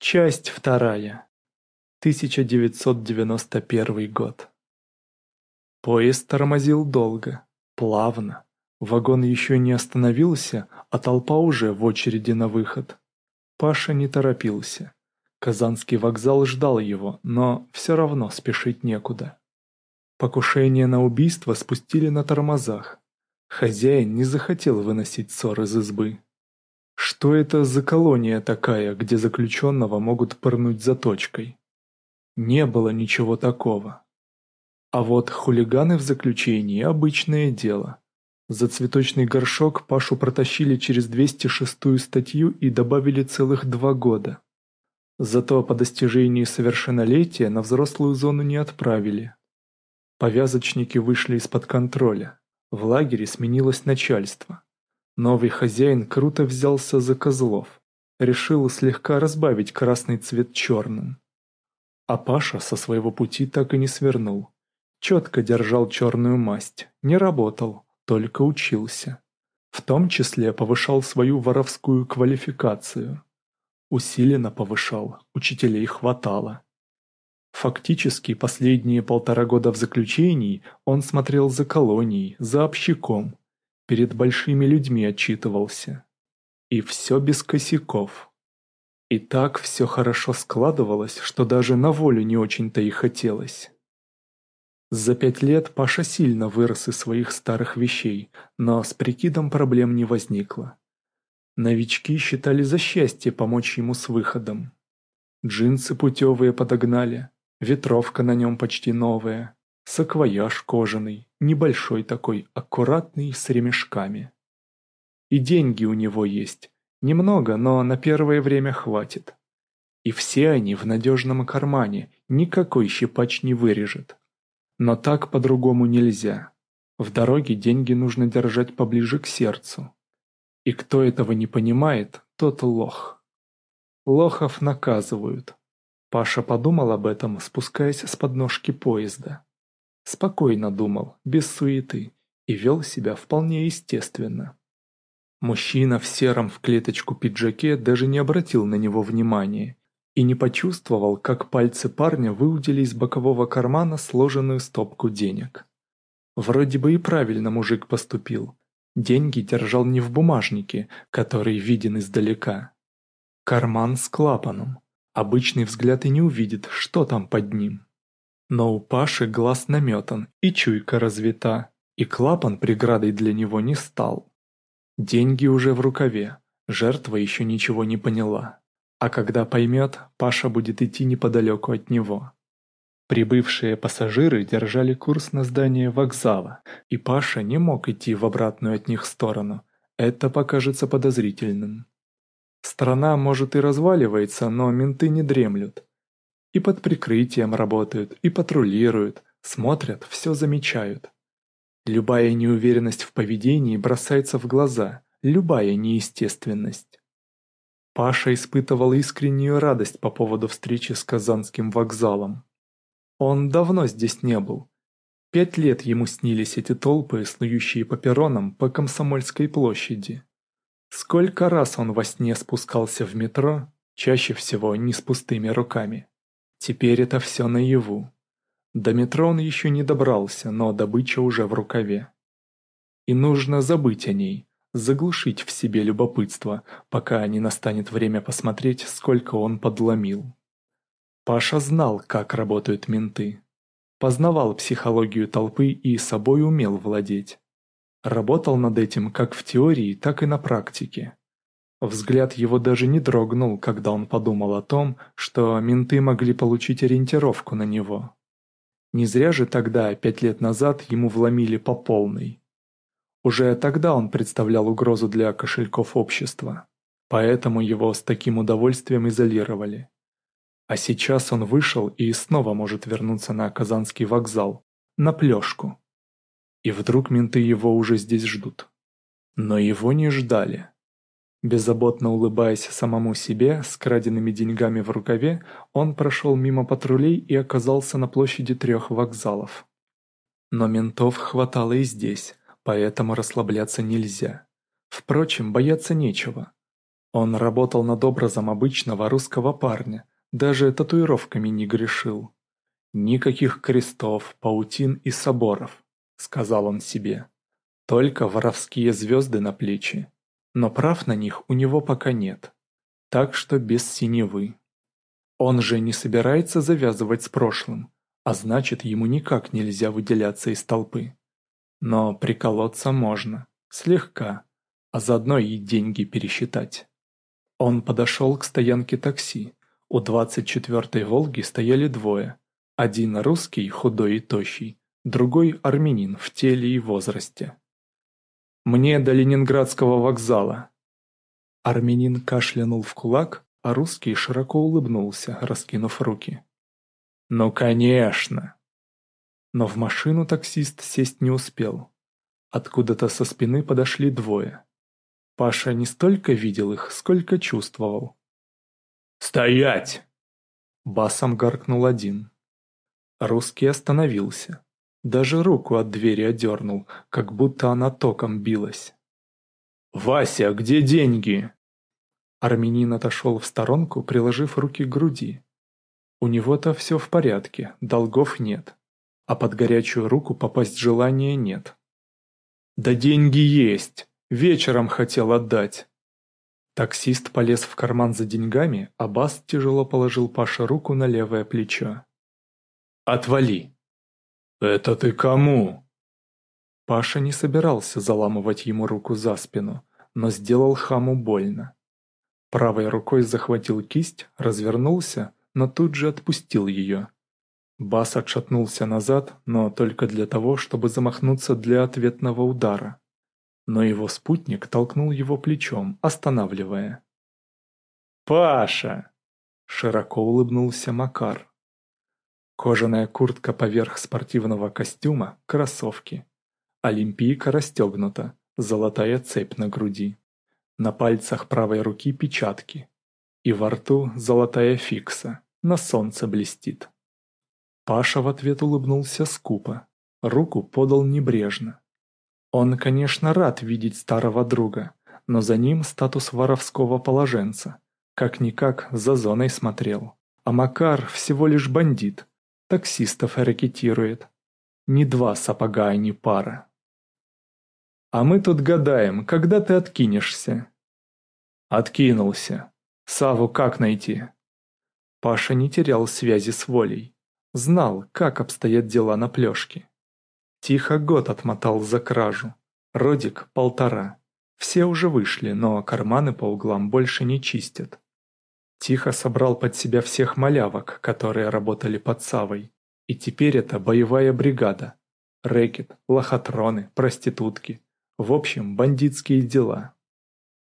Часть вторая. 1991 год. Поезд тормозил долго, плавно. Вагон еще не остановился, а толпа уже в очереди на выход. Паша не торопился. Казанский вокзал ждал его, но все равно спешить некуда. Покушение на убийство спустили на тормозах. Хозяин не захотел выносить ссор из избы. Что это за колония такая, где заключенного могут пырнуть заточкой? Не было ничего такого. А вот хулиганы в заключении – обычное дело. За цветочный горшок Пашу протащили через 206-ю статью и добавили целых два года. Зато по достижении совершеннолетия на взрослую зону не отправили. Повязочники вышли из-под контроля. В лагере сменилось начальство. Новый хозяин круто взялся за козлов. Решил слегка разбавить красный цвет черным. А Паша со своего пути так и не свернул. Четко держал черную масть, не работал, только учился. В том числе повышал свою воровскую квалификацию. Усиленно повышал, учителей хватало. Фактически последние полтора года в заключении он смотрел за колонией, за общаком, перед большими людьми отчитывался. И все без косяков. И так все хорошо складывалось, что даже на волю не очень-то и хотелось. За пять лет Паша сильно вырос из своих старых вещей, но с прикидом проблем не возникло. Новички считали за счастье помочь ему с выходом. Джинсы путевые подогнали, Ветровка на нем почти новая, саквояж кожаный, небольшой такой, аккуратный, с ремешками. И деньги у него есть. Немного, но на первое время хватит. И все они в надежном кармане, никакой щипач не вырежет. Но так по-другому нельзя. В дороге деньги нужно держать поближе к сердцу. И кто этого не понимает, тот лох. Лохов наказывают, Паша подумал об этом, спускаясь с подножки поезда. Спокойно думал, без суеты, и вел себя вполне естественно. Мужчина в сером в клеточку пиджаке даже не обратил на него внимания и не почувствовал, как пальцы парня выудили из бокового кармана сложенную стопку денег. Вроде бы и правильно мужик поступил. Деньги держал не в бумажнике, который виден издалека. Карман с клапаном. Обычный взгляд и не увидит, что там под ним. Но у Паши глаз наметан, и чуйка развита, и клапан преградой для него не стал. Деньги уже в рукаве, жертва еще ничего не поняла. А когда поймет, Паша будет идти неподалеку от него. Прибывшие пассажиры держали курс на здание вокзала, и Паша не мог идти в обратную от них сторону. Это покажется подозрительным. Страна, может, и разваливается, но менты не дремлют. И под прикрытием работают, и патрулируют, смотрят, все замечают. Любая неуверенность в поведении бросается в глаза, любая неестественность. Паша испытывал искреннюю радость по поводу встречи с Казанским вокзалом. Он давно здесь не был. Пять лет ему снились эти толпы, снующие по перронам по Комсомольской площади. Сколько раз он во сне спускался в метро, чаще всего не с пустыми руками. Теперь это все наяву. До метро он еще не добрался, но добыча уже в рукаве. И нужно забыть о ней, заглушить в себе любопытство, пока не настанет время посмотреть, сколько он подломил. Паша знал, как работают менты. Познавал психологию толпы и собой умел владеть. Работал над этим как в теории, так и на практике. Взгляд его даже не дрогнул, когда он подумал о том, что менты могли получить ориентировку на него. Не зря же тогда, пять лет назад, ему вломили по полной. Уже тогда он представлял угрозу для кошельков общества, поэтому его с таким удовольствием изолировали. А сейчас он вышел и снова может вернуться на Казанский вокзал, на плешку. И вдруг менты его уже здесь ждут. Но его не ждали. Беззаботно улыбаясь самому себе, с краденными деньгами в рукаве, он прошел мимо патрулей и оказался на площади трех вокзалов. Но ментов хватало и здесь, поэтому расслабляться нельзя. Впрочем, бояться нечего. Он работал над образом обычного русского парня, даже татуировками не грешил. «Никаких крестов, паутин и соборов», — сказал он себе. «Только воровские звезды на плечи. Но прав на них у него пока нет. Так что без синевы. Он же не собирается завязывать с прошлым, а значит, ему никак нельзя выделяться из толпы. Но приколоться можно, слегка, а заодно и деньги пересчитать. Он подошел к стоянке такси. У 24-й «Волги» стояли двое. Один русский, худой и тощий, другой армянин в теле и возрасте. «Мне до Ленинградского вокзала». Армянин кашлянул в кулак, а русский широко улыбнулся, раскинув руки. «Ну, конечно!» Но в машину таксист сесть не успел. Откуда-то со спины подошли двое. Паша не столько видел их, сколько чувствовал. «Стоять!» Басом гаркнул один. Русский остановился. Даже руку от двери одернул, как будто она током билась. «Вася, где деньги?» Армянин отошел в сторонку, приложив руки к груди. У него-то все в порядке, долгов нет. А под горячую руку попасть желания нет. «Да деньги есть! Вечером хотел отдать!» Таксист полез в карман за деньгами, а Бас тяжело положил Паше руку на левое плечо. «Отвали!» «Это ты кому?» Паша не собирался заламывать ему руку за спину, но сделал хаму больно. Правой рукой захватил кисть, развернулся, но тут же отпустил ее. Бас отшатнулся назад, но только для того, чтобы замахнуться для ответного удара. Но его спутник толкнул его плечом, останавливая. «Паша!» – широко улыбнулся Макар. Кожаная куртка поверх спортивного костюма, кроссовки. Олимпийка расстегнута, золотая цепь на груди. На пальцах правой руки печатки. И во рту золотая фикса, на солнце блестит. Паша в ответ улыбнулся скупо, руку подал небрежно. Он, конечно, рад видеть старого друга, но за ним статус воровского положенца. Как-никак за зоной смотрел. А Макар всего лишь бандит, таксистов ракетирует. Ни два сапога, ни пара. А мы тут гадаем, когда ты откинешься. Откинулся. Саву как найти? Паша не терял связи с волей. Знал, как обстоят дела на плешке. Тихо год отмотал за кражу. Родик – полтора. Все уже вышли, но карманы по углам больше не чистят. Тихо собрал под себя всех малявок, которые работали под Савой. И теперь это боевая бригада. Рэкет, лохотроны, проститутки. В общем, бандитские дела.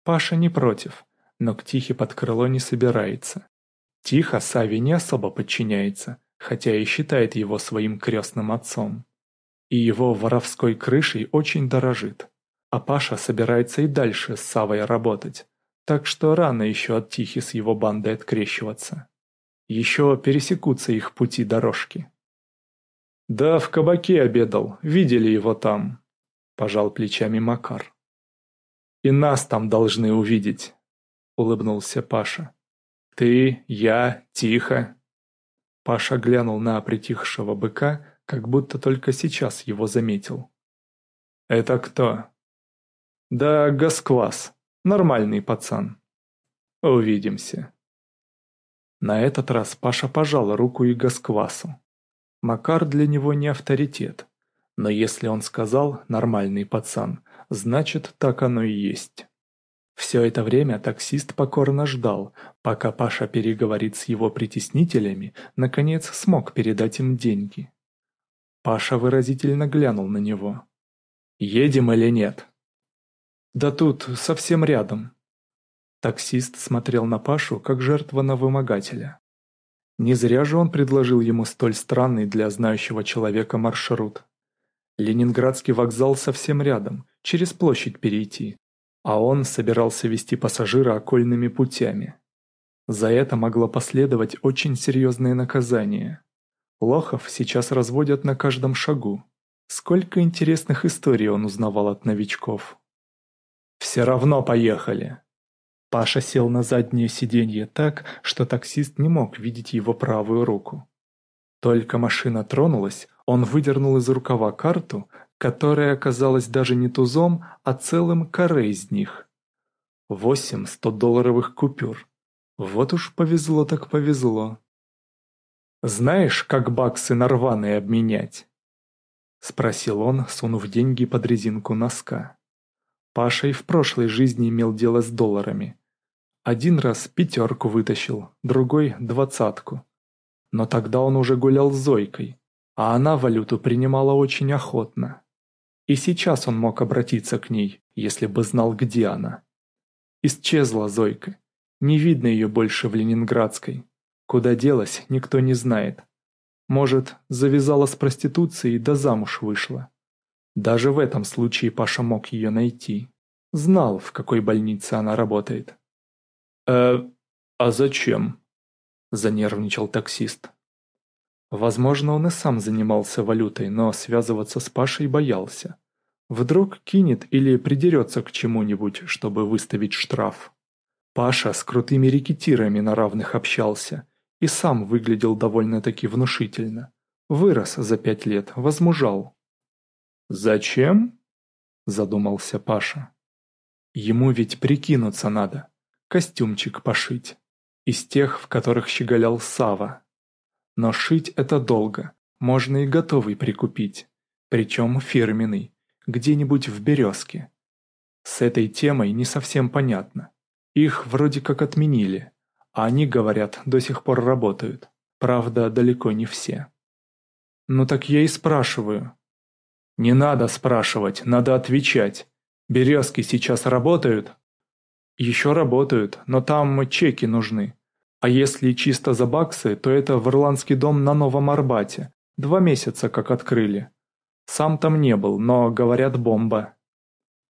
Паша не против, но к Тихе под крыло не собирается. Тихо Саве не особо подчиняется, хотя и считает его своим крестным отцом. И его воровской крышей очень дорожит. А Паша собирается и дальше с Савой работать, так что рано еще от Тихи с его бандой открещиваться. Еще пересекутся их пути дорожки. «Да, в кабаке обедал, видели его там», пожал плечами Макар. «И нас там должны увидеть», — улыбнулся Паша. «Ты, я, тихо». Паша глянул на притихшего быка, как будто только сейчас его заметил. «Это кто?» «Да Гасквас, нормальный пацан. Увидимся». На этот раз Паша пожал руку и Гасквасу. Макар для него не авторитет, но если он сказал «нормальный пацан», значит так оно и есть. Все это время таксист покорно ждал, пока Паша переговорит с его притеснителями, наконец смог передать им деньги. Паша выразительно глянул на него. «Едем или нет?» «Да тут, совсем рядом». Таксист смотрел на Пашу, как жертва на вымогателя. Не зря же он предложил ему столь странный для знающего человека маршрут. Ленинградский вокзал совсем рядом, через площадь перейти, а он собирался вести пассажира окольными путями. За это могло последовать очень серьезное наказание. Лохов сейчас разводят на каждом шагу. Сколько интересных историй он узнавал от новичков. «Все равно поехали!» Паша сел на заднее сиденье так, что таксист не мог видеть его правую руку. Только машина тронулась, он выдернул из рукава карту, которая оказалась даже не тузом, а целым каре из них. Восемь сто-долларовых купюр. Вот уж повезло так повезло. «Знаешь, как баксы на рваные обменять?» Спросил он, сунув деньги под резинку носка. Паша и в прошлой жизни имел дело с долларами. Один раз пятерку вытащил, другой – двадцатку. Но тогда он уже гулял с Зойкой, а она валюту принимала очень охотно. И сейчас он мог обратиться к ней, если бы знал, где она. Исчезла Зойка. Не видно ее больше в Ленинградской. Куда делась, никто не знает. Может, завязала с проституцией да замуж вышла. Даже в этом случае Паша мог ее найти. Знал, в какой больнице она работает. «Э, а зачем?» – занервничал таксист. Возможно, он и сам занимался валютой, но связываться с Пашей боялся. Вдруг кинет или придерется к чему-нибудь, чтобы выставить штраф. Паша с крутыми рекетирами на равных общался и сам выглядел довольно-таки внушительно. Вырос за пять лет, возмужал. «Зачем?» – задумался Паша. «Ему ведь прикинуться надо, костюмчик пошить, из тех, в которых щеголял Сава. Но шить это долго, можно и готовый прикупить, причем фирменный, где-нибудь в «Березке». С этой темой не совсем понятно. Их вроде как отменили, а они, говорят, до сих пор работают. Правда, далеко не все. Ну так я и спрашиваю, «Не надо спрашивать, надо отвечать. Березки сейчас работают?» «Еще работают, но там чеки нужны. А если чисто за баксы, то это в Ирландский дом на Новом Арбате. Два месяца как открыли. Сам там не был, но, говорят, бомба».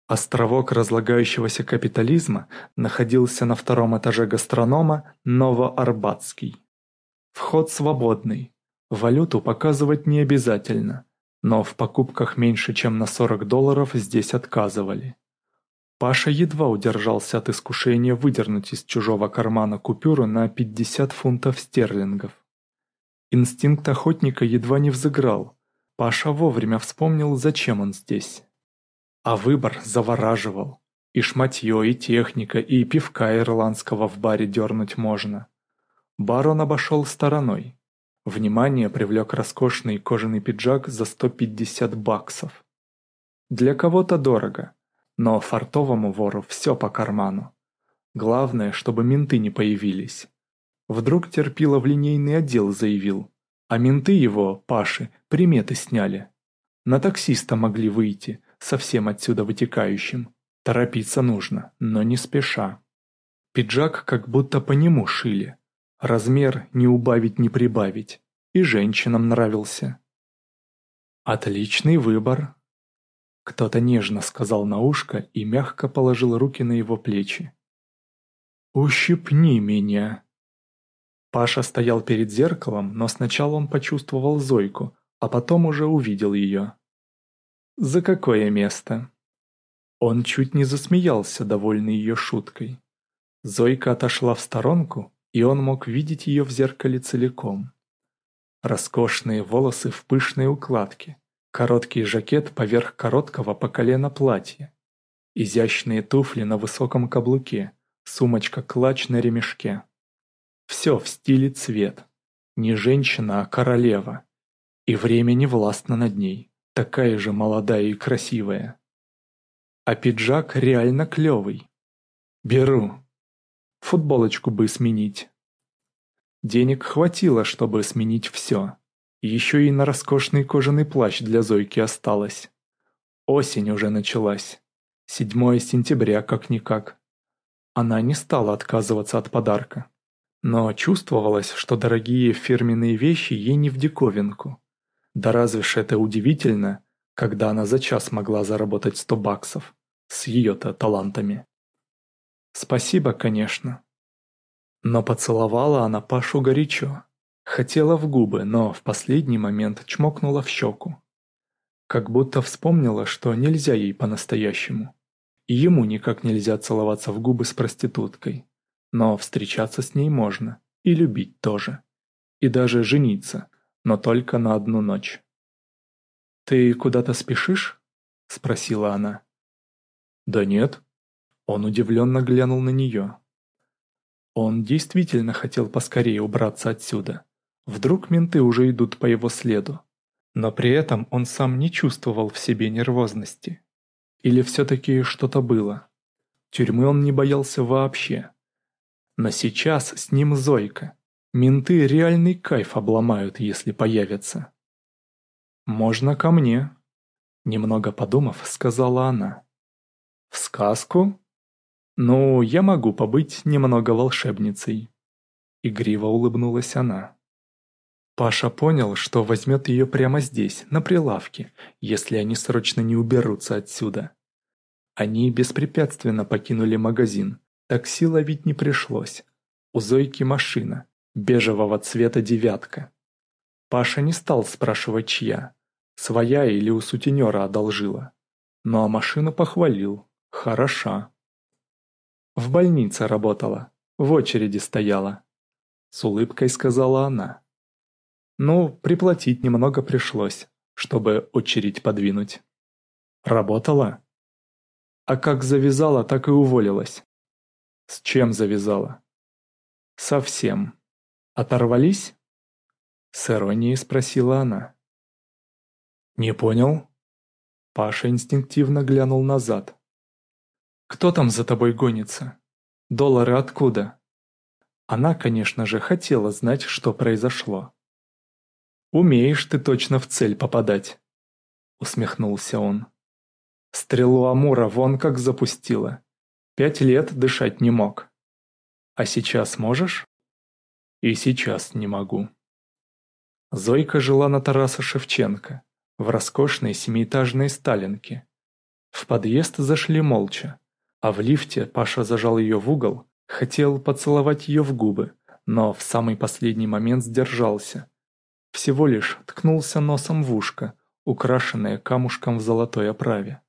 Островок разлагающегося капитализма находился на втором этаже гастронома Новоарбатский. Вход свободный. Валюту показывать не обязательно но в покупках меньше чем на 40 долларов здесь отказывали. Паша едва удержался от искушения выдернуть из чужого кармана купюру на 50 фунтов стерлингов. Инстинкт охотника едва не взыграл. Паша вовремя вспомнил, зачем он здесь. А выбор завораживал. И шматье, и техника, и пивка ирландского в баре дернуть можно. Бар он обошел стороной. Внимание привлек роскошный кожаный пиджак за 150 баксов. Для кого-то дорого, но фартовому вору все по карману. Главное, чтобы менты не появились. Вдруг терпило в линейный отдел заявил, а менты его, Паши, приметы сняли. На таксиста могли выйти, совсем отсюда вытекающим. Торопиться нужно, но не спеша. Пиджак как будто по нему шили. Размер не убавить, не прибавить. И женщинам нравился. Отличный выбор. Кто-то нежно сказал на ушко и мягко положил руки на его плечи. «Ущипни меня!» Паша стоял перед зеркалом, но сначала он почувствовал Зойку, а потом уже увидел ее. «За какое место?» Он чуть не засмеялся, довольный ее шуткой. Зойка отошла в сторонку, и он мог видеть ее в зеркале целиком. Роскошные волосы в пышной укладке, короткий жакет поверх короткого по колено платья, изящные туфли на высоком каблуке, сумочка-клатч на ремешке. Все в стиле цвет. Не женщина, а королева. И время не властно над ней, такая же молодая и красивая. А пиджак реально клевый. Беру. Футболочку бы сменить. Денег хватило, чтобы сменить все. Еще и на роскошный кожаный плащ для Зойки осталось. Осень уже началась. 7 сентября как-никак. Она не стала отказываться от подарка. Но чувствовалось, что дорогие фирменные вещи ей не в диковинку. Да разве ж это удивительно, когда она за час могла заработать 100 баксов. С ее-то талантами. Спасибо, конечно. Но поцеловала она Пашу горячо. Хотела в губы, но в последний момент чмокнула в щеку. Как будто вспомнила, что нельзя ей по-настоящему. И ему никак нельзя целоваться в губы с проституткой. Но встречаться с ней можно. И любить тоже. И даже жениться, но только на одну ночь. «Ты куда-то спешишь?» – спросила она. «Да нет». Он удивленно глянул на нее. Он действительно хотел поскорее убраться отсюда. Вдруг менты уже идут по его следу. Но при этом он сам не чувствовал в себе нервозности. Или все-таки что-то было. Тюрьмы он не боялся вообще. Но сейчас с ним Зойка. Менты реальный кайф обломают, если появятся. «Можно ко мне», — немного подумав, сказала она. «В сказку?» «Ну, я могу побыть немного волшебницей». Игриво улыбнулась она. Паша понял, что возьмет ее прямо здесь, на прилавке, если они срочно не уберутся отсюда. Они беспрепятственно покинули магазин, такси ловить не пришлось. У Зойки машина, бежевого цвета девятка. Паша не стал спрашивать, чья, своя или у сутенера одолжила. Ну а машину похвалил, хороша. В больнице работала, в очереди стояла. С улыбкой сказала она. Ну, приплатить немного пришлось, чтобы очередь подвинуть. Работала? А как завязала, так и уволилась. С чем завязала? Совсем. Оторвались? С иронией спросила она. Не понял? Паша инстинктивно глянул назад. Кто там за тобой гонится? Доллары откуда? Она, конечно же, хотела знать, что произошло. «Умеешь ты точно в цель попадать», — усмехнулся он. Стрелу Амура вон как запустила. Пять лет дышать не мог. А сейчас можешь? И сейчас не могу. Зойка жила на Тараса Шевченко, в роскошной семиэтажной сталинке. В подъезд зашли молча. А в лифте Паша зажал ее в угол, хотел поцеловать ее в губы, но в самый последний момент сдержался. Всего лишь ткнулся носом в ушко, украшенное камушком в золотой оправе.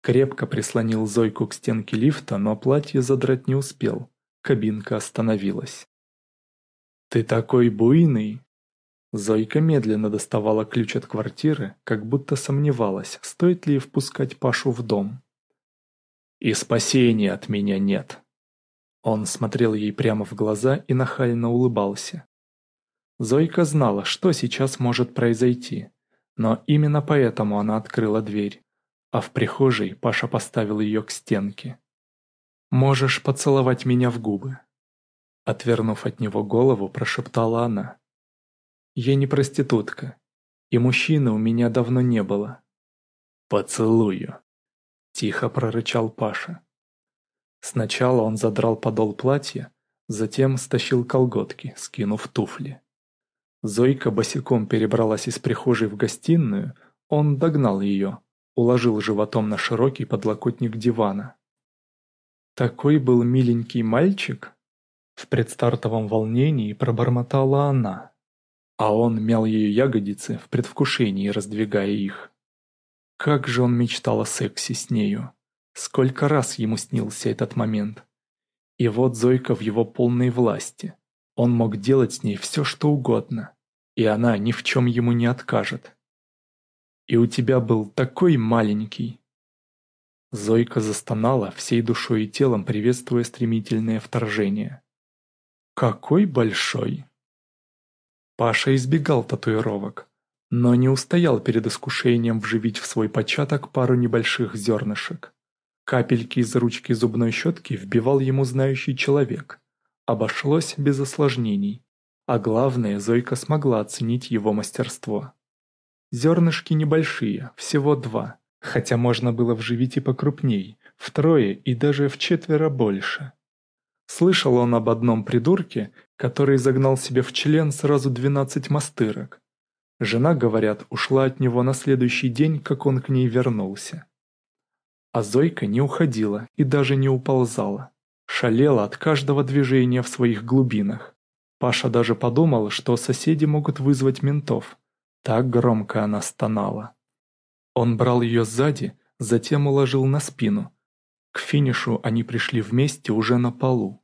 Крепко прислонил Зойку к стенке лифта, но платье задрать не успел. Кабинка остановилась. «Ты такой буйный!» Зойка медленно доставала ключ от квартиры, как будто сомневалась, стоит ли впускать Пашу в дом. И спасения от меня нет. Он смотрел ей прямо в глаза и нахально улыбался. Зойка знала, что сейчас может произойти, но именно поэтому она открыла дверь, а в прихожей Паша поставил ее к стенке. «Можешь поцеловать меня в губы», Отвернув от него голову, прошептала она. «Я не проститутка, и мужчины у меня давно не было». «Поцелую», Тихо прорычал Паша. Сначала он задрал подол платья, затем стащил колготки, скинув туфли. Зойка босиком перебралась из прихожей в гостиную, он догнал ее, уложил животом на широкий подлокотник дивана. «Такой был миленький мальчик?» В предстартовом волнении пробормотала она, а он мял ее ягодицы в предвкушении, раздвигая их. Как же он мечтал о сексе с нею. Сколько раз ему снился этот момент. И вот Зойка в его полной власти. Он мог делать с ней все, что угодно. И она ни в чем ему не откажет. И у тебя был такой маленький. Зойка застонала всей душой и телом, приветствуя стремительное вторжение. Какой большой! Паша избегал татуировок но не устоял перед искушением вживить в свой початок пару небольших зернышек. Капельки из ручки зубной щетки вбивал ему знающий человек. Обошлось без осложнений. А главное, Зойка смогла оценить его мастерство. Зернышки небольшие, всего два, хотя можно было вживить и покрупней, втрое и даже в четверо больше. Слышал он об одном придурке, который загнал себе в член сразу двенадцать мастырок. Жена, говорят, ушла от него на следующий день, как он к ней вернулся. А Зойка не уходила и даже не уползала. Шалела от каждого движения в своих глубинах. Паша даже подумал, что соседи могут вызвать ментов. Так громко она стонала. Он брал ее сзади, затем уложил на спину. К финишу они пришли вместе уже на полу.